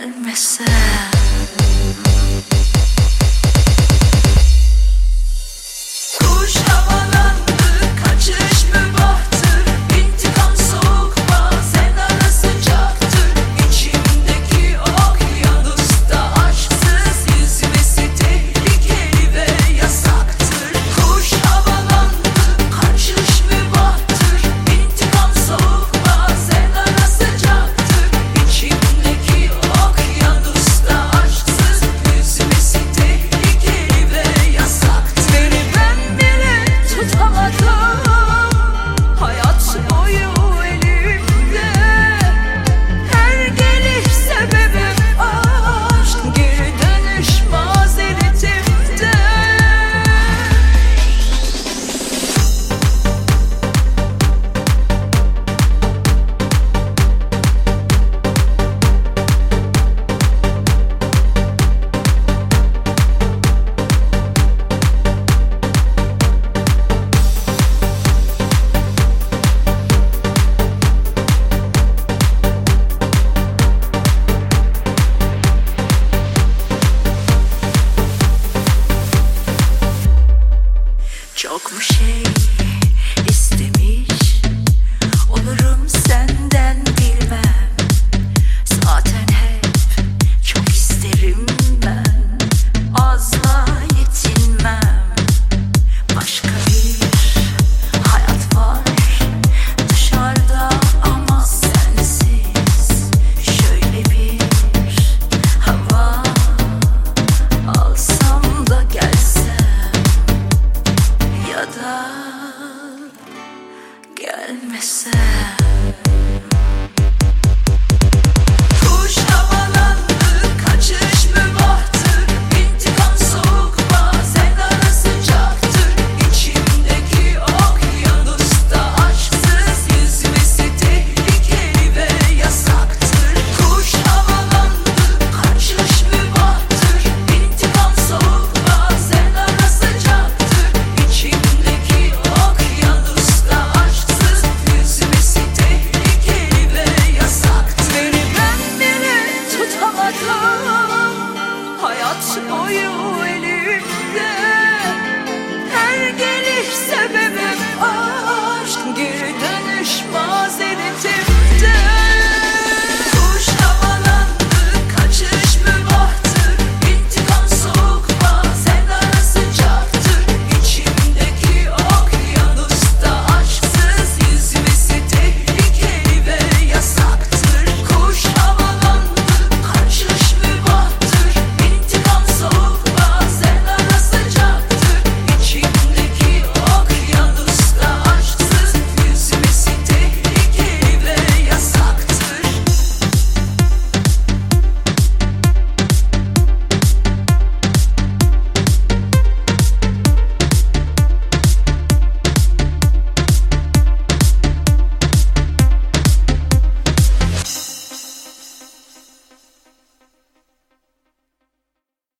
calmarse. coucher. 所有。